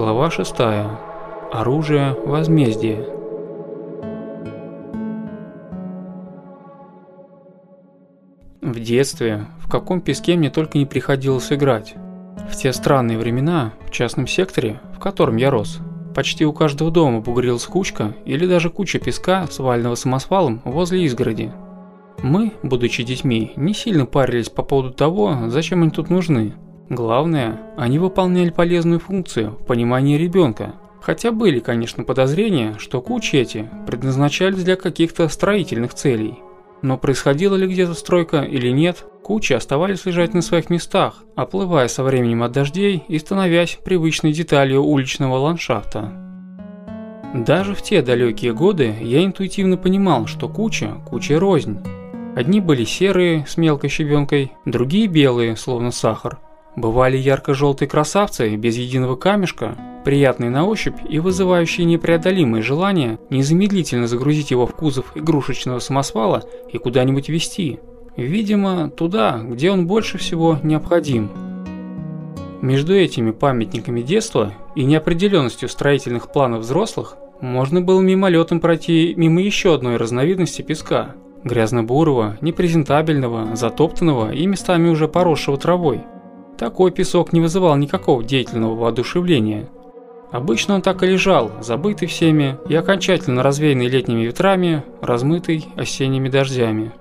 Глава 6. Оружие возмездия. В детстве, в каком песке мне только не приходилось играть. В те странные времена, в частном секторе, в котором я рос, почти у каждого дома бугрилась кучка или даже куча песка, сваленного самосвалом возле изгороди. Мы, будучи детьми, не сильно парились по поводу того, зачем они тут нужны – Главное, они выполняли полезную функцию в понимании ребенка, хотя были, конечно, подозрения, что кучи эти предназначались для каких-то строительных целей. Но происходила ли где-то стройка или нет, кучи оставались лежать на своих местах, оплывая со временем от дождей и становясь привычной деталью уличного ландшафта. Даже в те далекие годы я интуитивно понимал, что куча – куча рознь. Одни были серые, с мелкой щебенкой, другие белые, словно сахар – Бывали ярко-желтые красавцы, без единого камешка, приятные на ощупь и вызывающие непреодолимое желание незамедлительно загрузить его в кузов игрушечного самосвала и куда-нибудь везти. Видимо, туда, где он больше всего необходим. Между этими памятниками детства и неопределенностью строительных планов взрослых можно было мимолетом пройти мимо еще одной разновидности песка – грязно-бурого, непрезентабельного, затоптанного и местами уже поросшего травой – такой песок не вызывал никакого деятельного воодушевления. Обычно он так и лежал, забытый всеми и окончательно развеянный летними ветрами, размытый осенними дождями.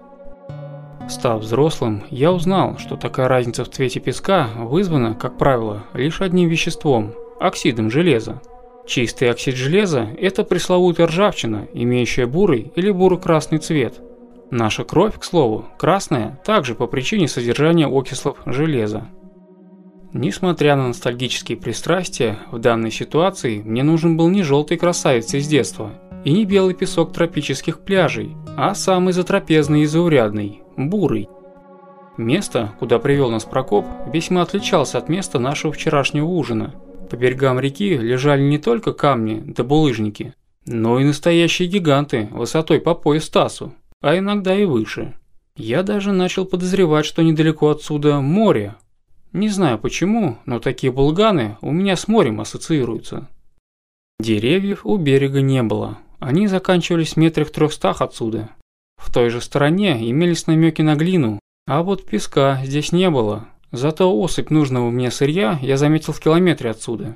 Став взрослым, я узнал, что такая разница в цвете песка вызвана, как правило, лишь одним веществом – оксидом железа. Чистый оксид железа – это пресловутая ржавчина, имеющая бурый или буро-красный цвет. Наша кровь, к слову, красная также по причине содержания окислов железа. Несмотря на ностальгические пристрастия, в данной ситуации мне нужен был не желтый красавец из детства и не белый песок тропических пляжей, а самый затрапезный и заурядный – бурый. Место, куда привел нас Прокоп, весьма отличалось от места нашего вчерашнего ужина. По берегам реки лежали не только камни да булыжники, но и настоящие гиганты высотой по пояс Тасу, а иногда и выше. Я даже начал подозревать, что недалеко отсюда море – не знаю почему, но такие булганы у меня с морем ассоциируются. Деревьев у берега не было, они заканчивались в метрах трехстах отсюда. В той же стороне имелись намеки на глину, а вот песка здесь не было, зато осыпь нужного мне сырья я заметил в километре отсюда.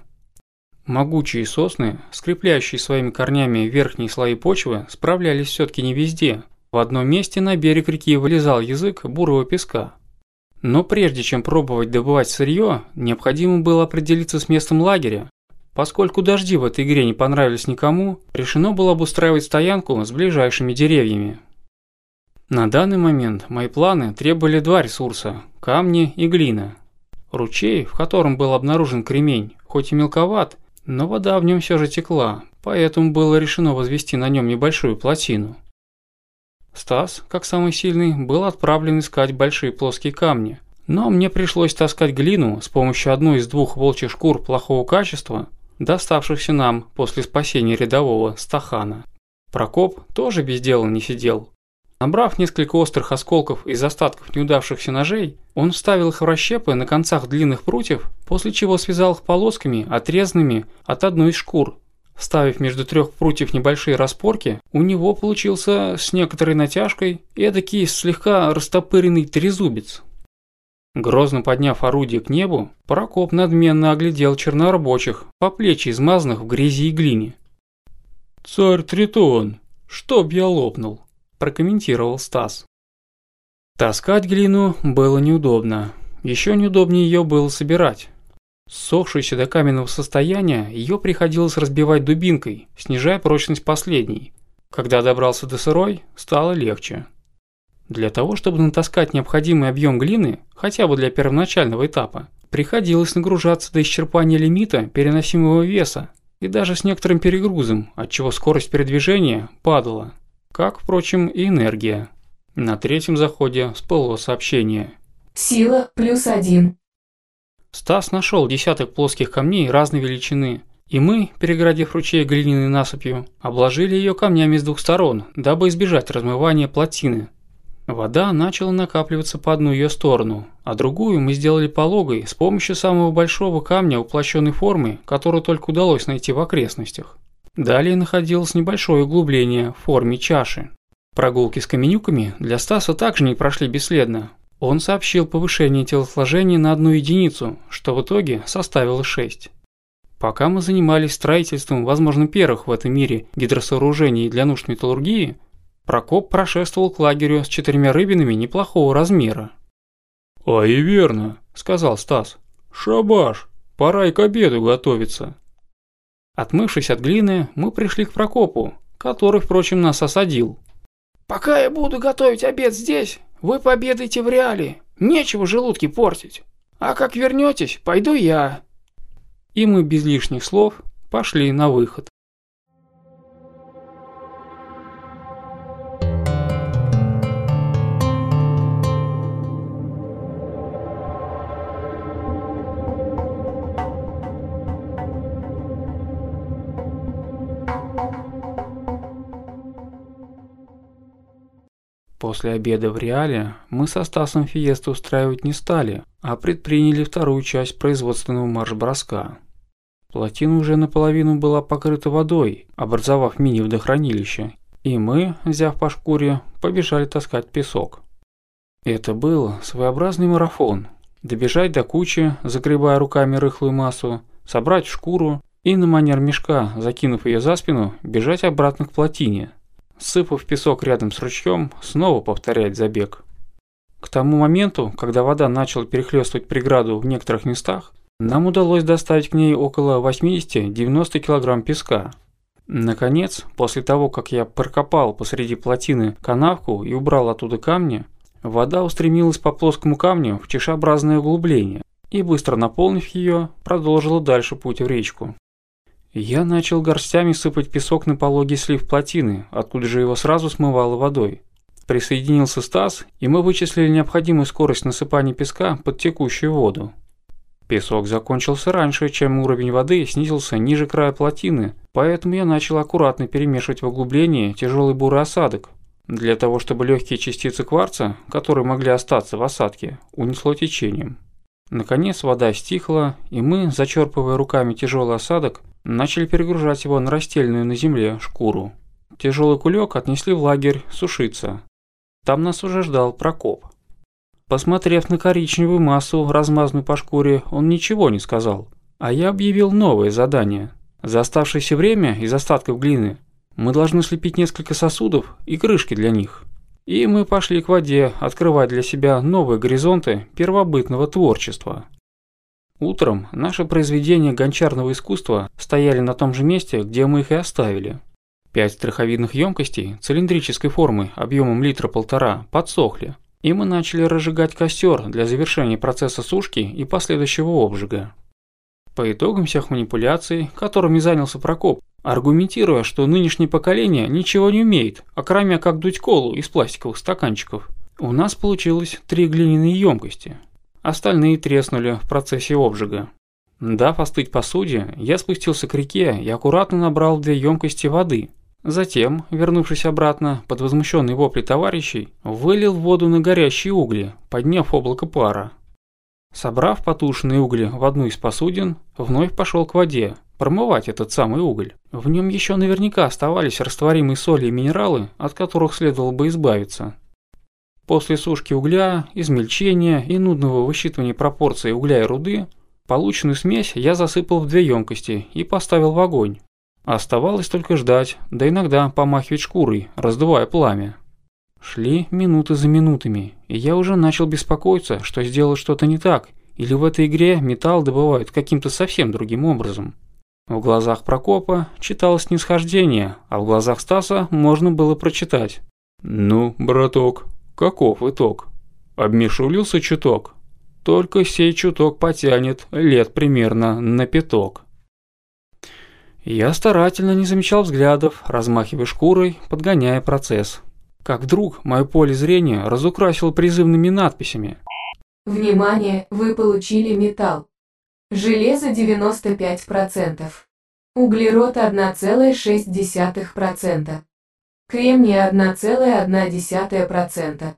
Могучие сосны, скрепляющие своими корнями верхние слои почвы, справлялись все-таки не везде. В одном месте на берег реки вылезал язык бурого песка – но прежде чем пробовать добывать сырье, необходимо было определиться с местом лагеря. Поскольку дожди в этой игре не понравились никому, решено было обустраивать стоянку с ближайшими деревьями. На данный момент мои планы требовали два ресурса – камни и глина. Ручей, в котором был обнаружен кремень, хоть и мелковат, но вода в нем все же текла, поэтому было решено возвести на нем небольшую плотину. Стас, как самый сильный, был отправлен искать большие плоские камни. Но мне пришлось таскать глину с помощью одной из двух волчьих шкур плохого качества, доставшихся нам после спасения рядового Стахана. Прокоп тоже без дела не сидел. Набрав несколько острых осколков из остатков неудавшихся ножей, он вставил их в расщепы на концах длинных прутьев, после чего связал их полосками, отрезанными от одной из шкур Ставив между трех прутьев небольшие распорки, у него получился с некоторой натяжкой эдакий слегка растопыренный трезубец. Грозно подняв орудие к небу, Прокоп надменно оглядел чернорабочих, по плечи измазанных в грязи и глине. «Царь Тритон, чтоб я лопнул», – прокомментировал Стас. Таскать глину было неудобно. Еще неудобнее ее было собирать. Сохшейся до каменного состояния, ее приходилось разбивать дубинкой, снижая прочность последней. Когда добрался до сырой, стало легче. Для того, чтобы натаскать необходимый объем глины, хотя бы для первоначального этапа, приходилось нагружаться до исчерпания лимита переносимого веса и даже с некоторым перегрузом, отчего скорость передвижения падала, как, впрочем, и энергия. На третьем заходе всплыло сообщение. Сила плюс один. Стас нашел десяток плоских камней разной величины, и мы, перегородив ручей глиняной насыпью, обложили ее камнями с двух сторон, дабы избежать размывания плотины. Вода начала накапливаться по одну ее сторону, а другую мы сделали пологой с помощью самого большого камня уплощенной формы, которую только удалось найти в окрестностях. Далее находилось небольшое углубление в форме чаши. Прогулки с каменюками для Стаса также не прошли бесследно, он сообщил повышение телосложения на одну единицу, что в итоге составило 6. Пока мы занимались строительством, возможно, первых в этом мире гидросооружений для нужд металлургии, Прокоп прошествовал к лагерю с четырьмя рыбинами неплохого размера. «А и верно», — сказал Стас. «Шабаш, пора и к обеду готовиться». Отмывшись от глины, мы пришли к Прокопу, который, впрочем, нас осадил. «Пока я буду готовить обед здесь, вы победаете в реале, нечего желудки портить. А как вернетесь, пойду я». И мы без лишних слов пошли на выход. После обеда в Реале мы со Стасом фиесту устраивать не стали, а предприняли вторую часть производственного марш-броска. Плотина уже наполовину была покрыта водой, образовав мини-водохранилище, и мы, взяв по шкуре, побежали таскать песок. Это был своеобразный марафон. Добежать до кучи, загребая руками рыхлую массу, собрать шкуру и на манер мешка, закинув ее за спину, бежать обратно к плотине – сыпав песок рядом с ручьем, снова повторять забег. К тому моменту, когда вода начала перехлестывать преграду в некоторых местах, нам удалось доставить к ней около 80-90 кг песка. Наконец, после того, как я прокопал посреди плотины канавку и убрал оттуда камни, вода устремилась по плоскому камню в чешеобразное углубление и, быстро наполнив ее, продолжила дальше путь в речку. Я начал горстями сыпать песок на пологе слив плотины, откуда же его сразу смывало водой. Присоединился Стас, и мы вычислили необходимую скорость насыпания песка под текущую воду. Песок закончился раньше, чем уровень воды снизился ниже края плотины, поэтому я начал аккуратно перемешивать в углублении тяжелый бурый осадок, для того чтобы легкие частицы кварца, которые могли остаться в осадке, унесло течением. Наконец вода стихла, и мы, зачерпывая руками тяжелый осадок, Начали перегружать его на растельную на земле шкуру. Тяжелый кулек отнесли в лагерь сушиться. Там нас уже ждал Прокоп. Посмотрев на коричневую массу, размазанную по шкуре, он ничего не сказал. А я объявил новое задание. За оставшееся время из остатков глины мы должны слепить несколько сосудов и крышки для них. И мы пошли к воде открывать для себя новые горизонты первобытного творчества. Утром наши произведения гончарного искусства стояли на том же месте, где мы их и оставили. Пять страховидных емкостей цилиндрической формы объемом литра полтора подсохли, и мы начали разжигать костер для завершения процесса сушки и последующего обжига. По итогам всех манипуляций, которыми занялся Прокоп, аргументируя, что нынешнее поколение ничего не умеет, а кроме как дуть колу из пластиковых стаканчиков, у нас получилось три глиняные емкости – Остальные треснули в процессе обжига. Дав остыть посуде, я спустился к реке и аккуратно набрал две емкости воды. Затем, вернувшись обратно под возмущенный вопли товарищей, вылил воду на горящие угли, подняв облако пара. Собрав потушенные угли в одну из посудин, вновь пошел к воде, промывать этот самый уголь. В нем еще наверняка оставались растворимые соли и минералы, от которых следовало бы избавиться. После сушки угля, измельчения и нудного высчитывания пропорций угля и руды, полученную смесь я засыпал в две емкости и поставил в огонь. Оставалось только ждать, да иногда помахивать шкурой, раздувая пламя. Шли минуты за минутами, и я уже начал беспокоиться, что сделал что-то не так, или в этой игре металл добывают каким-то совсем другим образом. В глазах Прокопа читалось нисхождение, а в глазах Стаса можно было прочитать. «Ну, браток, Каков итог? Обмешулился чуток. Только сей чуток потянет лет примерно на пяток. Я старательно не замечал взглядов, размахивая шкурой, подгоняя процесс. Как вдруг мое поле зрения разукрасило призывными надписями. Внимание, вы получили металл. Железо 95%. Углерод 1,6% кремния 1,1%,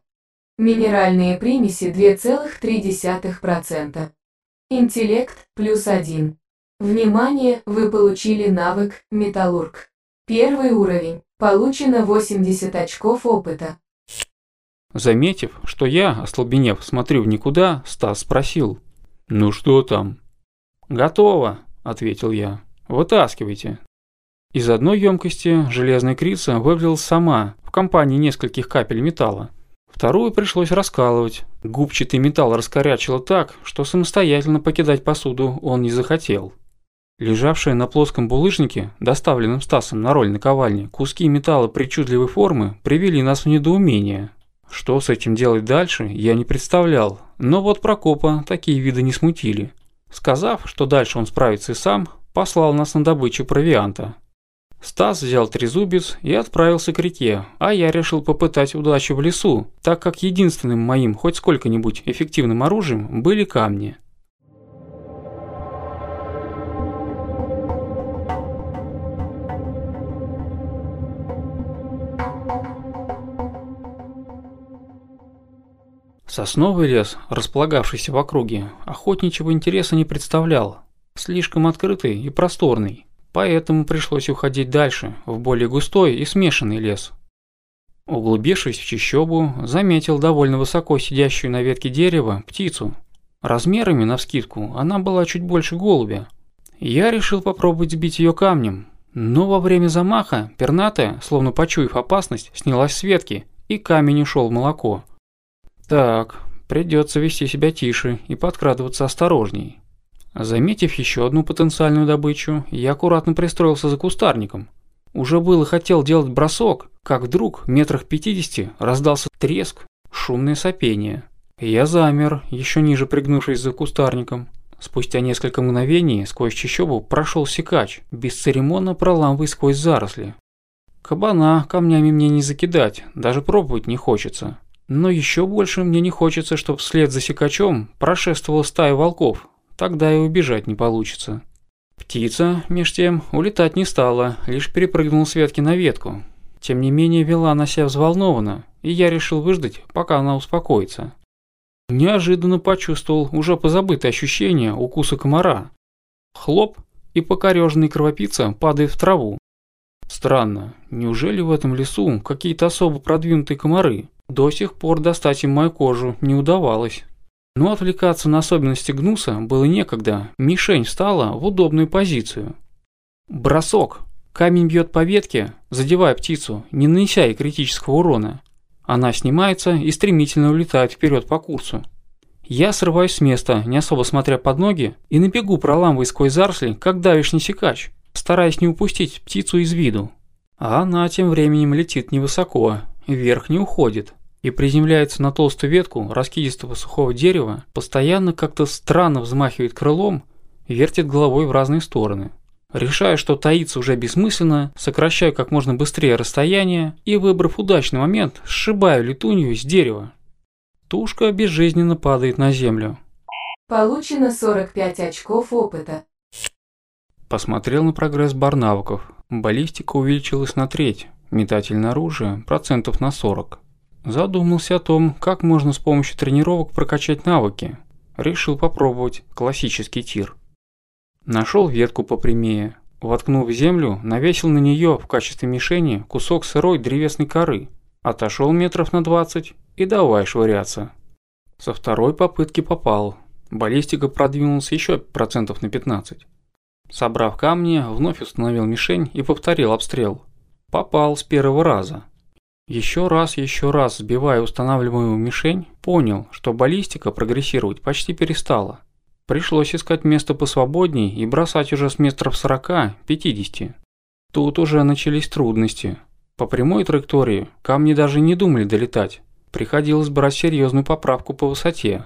минеральные примеси 2,3%, интеллект плюс 1. Внимание, вы получили навык «Металлург». Первый уровень. Получено 80 очков опыта. Заметив, что я, остолбенев, смотрю в никуда, Стас спросил. «Ну что там?» «Готово», — ответил я. «Вытаскивайте». Из одной емкости железная крица вывалилась сама, в компании нескольких капель металла. Вторую пришлось раскалывать. Губчатый металл раскорячило так, что самостоятельно покидать посуду он не захотел. Лежавшие на плоском булыжнике, доставленном Стасом на роль наковальни, куски металла причудливой формы привели нас в недоумение. Что с этим делать дальше, я не представлял, но вот Прокопа такие виды не смутили. Сказав, что дальше он справится и сам, послал нас на добычу провианта. Стас взял трезубец и отправился к реке, а я решил попытать удачу в лесу, так как единственным моим хоть сколько-нибудь эффективным оружием были камни. Сосновый лес, располагавшийся в округе, охотничьего интереса не представлял. Слишком открытый и просторный поэтому пришлось уходить дальше, в более густой и смешанный лес. Углубившись в чищобу, заметил довольно высоко сидящую на ветке дерева птицу. Размерами, навскидку, она была чуть больше голубя. Я решил попробовать сбить ее камнем, но во время замаха пернатая, словно почуяв опасность, снялась с ветки, и камень ушел в молоко. Так, придется вести себя тише и подкрадываться осторожней. Заметив еще одну потенциальную добычу, я аккуратно пристроился за кустарником. Уже был и хотел делать бросок, как вдруг в метрах 50 раздался треск, шумное сопение. Я замер, еще ниже пригнувшись за кустарником. Спустя несколько мгновений сквозь чащобу прошел сикач, бесцеремонно проламывая сквозь заросли. Кабана камнями мне не закидать, даже пробовать не хочется. Но еще больше мне не хочется, чтобы вслед за сикачом прошествовала стая волков, тогда и убежать не получится. Птица, меж тем, улетать не стала, лишь перепрыгнула с ветки на ветку. Тем не менее, вела она себя взволнованно, и я решил выждать, пока она успокоится. Неожиданно почувствовал уже позабытое ощущение укуса комара. Хлоп, и покореженный кровопийца падает в траву. Странно, неужели в этом лесу какие-то особо продвинутые комары? До сих пор достать им мою кожу не удавалось. Но отвлекаться на особенности гнуса было некогда, мишень встала в удобную позицию. Бросок. Камень бьет по ветке, задевая птицу, не нанеся ей критического урона. Она снимается и стремительно улетает вперед по курсу. Я срываюсь с места, не особо смотря под ноги, и на бегу проламывая сквозь заросли, как давишний сикач, стараясь не упустить птицу из виду. А она тем временем летит невысоко, вверх не уходит и приземляется на толстую ветку раскидистого сухого дерева, постоянно как-то странно взмахивает крылом, вертит головой в разные стороны. решая, что таиться уже бессмысленно, сокращаю как можно быстрее расстояние и, выбрав удачный момент, сшибаю летунью с дерева. Тушка безжизненно падает на землю. Получено 45 очков опыта. Посмотрел на прогресс барнавков. Баллистика увеличилась на треть, метательное оружие – процентов на 40. Задумался о том, как можно с помощью тренировок прокачать навыки. Решил попробовать классический тир. Нашел ветку попрямее. Воткнув в землю, навесил на нее в качестве мишени кусок сырой древесной коры. Отошел метров на 20 и давай швыряться. Со второй попытки попал. Баллистика продвинулась еще процентов на 15. Собрав камни, вновь установил мишень и повторил обстрел. Попал с первого раза. Еще раз, еще раз сбивая устанавливаемую мишень, понял, что баллистика прогрессировать почти перестала. Пришлось искать место посвободней и бросать уже с метров 40-50. Тут уже начались трудности. По прямой траектории камни даже не думали долетать. Приходилось брать серьезную поправку по высоте.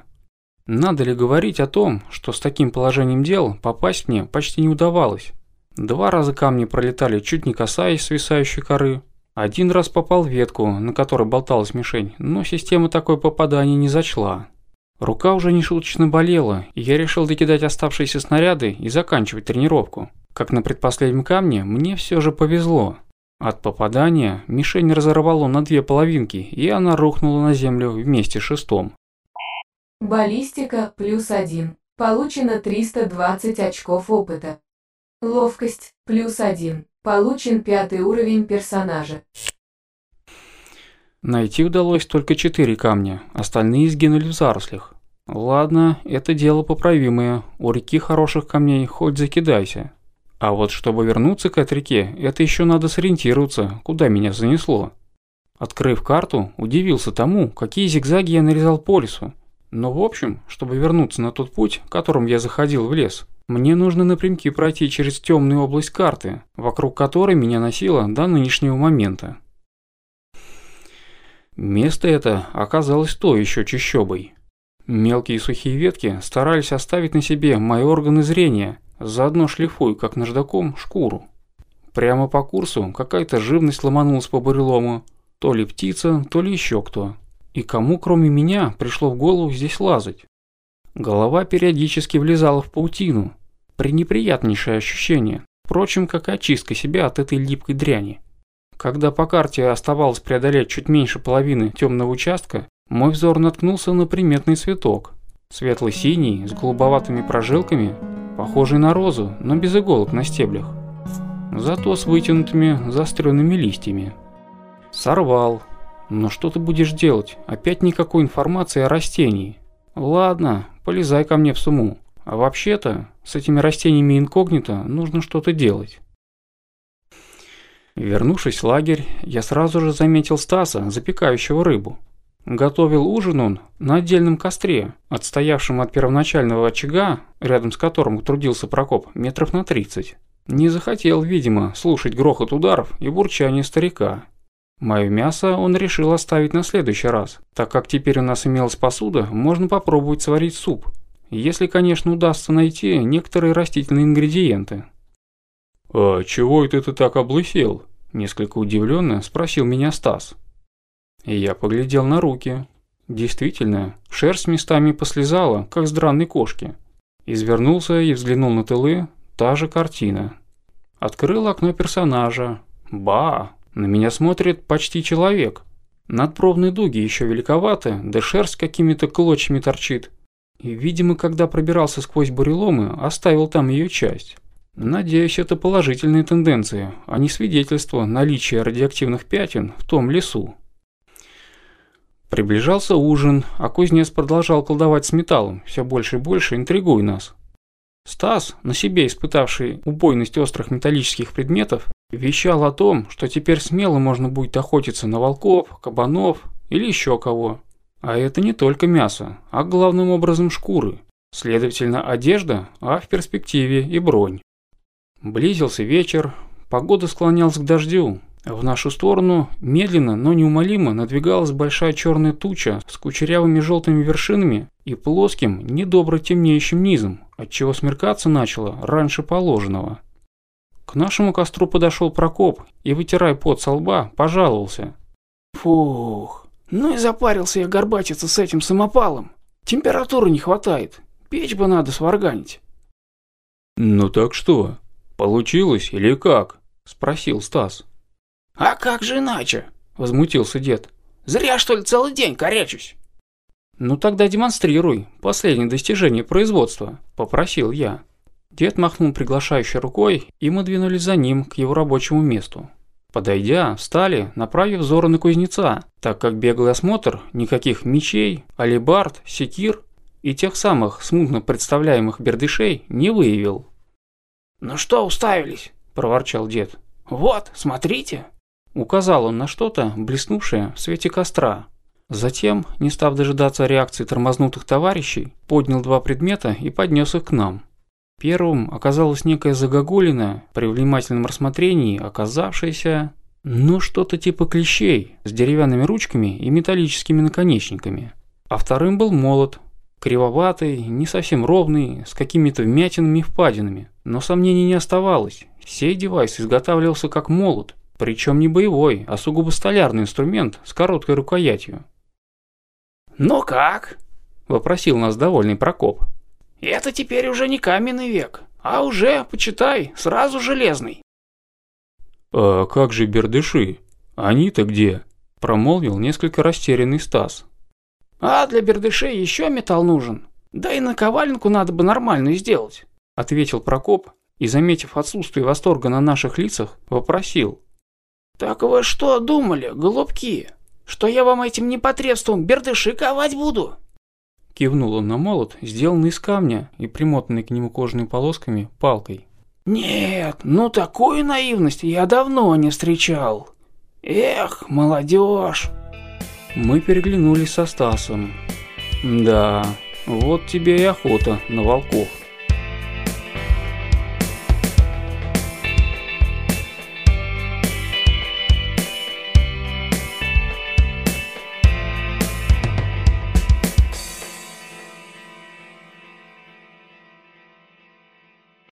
Надо ли говорить о том, что с таким положением дел попасть мне почти не удавалось. Два раза камни пролетали, чуть не касаясь свисающей коры – один раз попал в ветку, на которой болталась мишень, но система такое попадание не зачла. Рука уже нешуточно болела, и я решил докидать оставшиеся снаряды и заканчивать тренировку. Как на предпоследнем камне, мне все же повезло. От попадания мишень разорвало на две половинки, и она рухнула на землю вместе с шестом. Баллистика плюс один. Получено 320 очков опыта. Ловкость плюс один. Получен пятый уровень персонажа. Найти удалось только четыре камня, остальные сгинули в зарослях. Ладно, это дело поправимое, у реки хороших камней хоть закидайся. А вот чтобы вернуться к этой реке, это еще надо сориентироваться, куда меня занесло. Открыв карту, удивился тому, какие зигзаги я нарезал по лесу. Но в общем, чтобы вернуться на тот путь, которым я заходил в лес, мне нужно напрямки пройти через темную область карты, вокруг которой меня носило до нынешнего момента. Место это оказалось то еще чищобой. Мелкие сухие ветки старались оставить на себе мои органы зрения, заодно шлифуя, как наждаком, шкуру. Прямо по курсу какая-то живность ломанулась по бурелому, то ли птица, то ли еще кто. И кому, кроме меня, пришло в голову здесь лазать? Голова периодически влезала в паутину, пренеприятнейшее ощущение, впрочем, как очистка себя от этой липкой дряни. Когда по карте оставалось преодолеть чуть меньше половины темного участка, мой взор наткнулся на приметный цветок. Светло-синий, с голубоватыми прожилками, похожий на розу, но без иголок на стеблях. Зато с вытянутыми, заостренными листьями. Сорвал. Но что ты будешь делать? Опять никакой информации о растении. Ладно, полезай ко мне в сумму. А вообще-то с этими растениями инкогнито нужно что-то делать. Вернувшись в лагерь, я сразу же заметил Стаса, запекающего рыбу. Готовил ужин он на отдельном костре, отстоявшем от первоначального очага, рядом с которым трудился Прокоп, метров на 30. Не захотел, видимо, слушать грохот ударов и бурчание старика. Мое мясо он решил оставить на следующий раз, так как теперь у нас имелась посуда, можно попробовать сварить суп – если, конечно, удастся найти некоторые растительные ингредиенты. «А чего это ты так облысел?» – несколько удивленно спросил меня Стас. И я поглядел на руки. Действительно, шерсть местами послезала, как с дранной кошки. Извернулся и взглянул на тылы, та же картина. Открыл окно персонажа. Ба! На меня смотрит почти человек. Надпробные дуги еще великоваты, да шерсть какими-то клочьями торчит. И, Видимо, когда пробирался сквозь буреломы, оставил там ее часть. Надеюсь, это положительные тенденции, а не свидетельство наличия радиоактивных пятен в том лесу. Приближался ужин, а кузнец продолжал колдовать с металлом, все больше и больше интригуя нас. Стас, на себе испытавший убойность острых металлических предметов, вещал о том, что теперь смело можно будет охотиться на волков, кабанов или еще кого. А это не только мясо, а главным образом шкуры. Следовательно, одежда, а в перспективе и бронь. Близился вечер, погода склонялась к дождю. В нашу сторону медленно, но неумолимо надвигалась большая черная туча с кучерявыми желтыми вершинами и плоским, недобро темнеющим низом, отчего смеркаться начало раньше положенного. К нашему костру подошел Прокоп и, вытирая пот со лба, пожаловался. «Фух, ну и запарился я горбачиться с этим самопалом. Температуры не хватает. Печь бы надо сварганить. Ну так что, получилось или как? Спросил Стас. А как же иначе? Возмутился дед. Зря что ли целый день корячусь? Ну тогда демонстрируй последнее достижение производства, попросил я. Дед махнул приглашающей рукой, и мы двинулись за ним к его рабочему месту. Подойдя, встали, направив взоры на кузнеца, так как беглый осмотр никаких мечей, алебард, секир и тех самых смутно представляемых бердышей не выявил. «Ну что уставились?» – проворчал дед. «Вот, смотрите!» Указал он на что-то, блеснувшее в свете костра. Затем, не став дожидаться реакции тормознутых товарищей, поднял два предмета и поднес их к нам. Первым оказалась некая загогулина, при внимательном рассмотрении оказавшаяся, ну что-то типа клещей, с деревянными ручками и металлическими наконечниками. А вторым был молот, кривоватый, не совсем ровный, с какими-то вмятинами и впадинами. Но сомнений не оставалось, сей девайс изготавливался как молот, причем не боевой, а сугубо столярный инструмент с короткой рукоятью. «Ну как?» – вопросил нас довольный Прокоп. Это теперь уже не каменный век, а уже, почитай, сразу железный. «А как же бердыши? Они-то где?» – промолвил несколько растерянный Стас. «А для бердышей еще металл нужен. Да и наковальнику надо бы нормальную сделать», – ответил Прокоп и, заметив отсутствие восторга на наших лицах, вопросил. «Так вы что думали, голубки, что я вам этим непотребством бердыши ковать буду?» Кивнул он на молот, сделанный из камня и примотанный к нему кожными полосками палкой. «Нет, ну такую наивность я давно не встречал. Эх, молодежь!» Мы переглянулись со Стасом. «Да, вот тебе и охота на волков».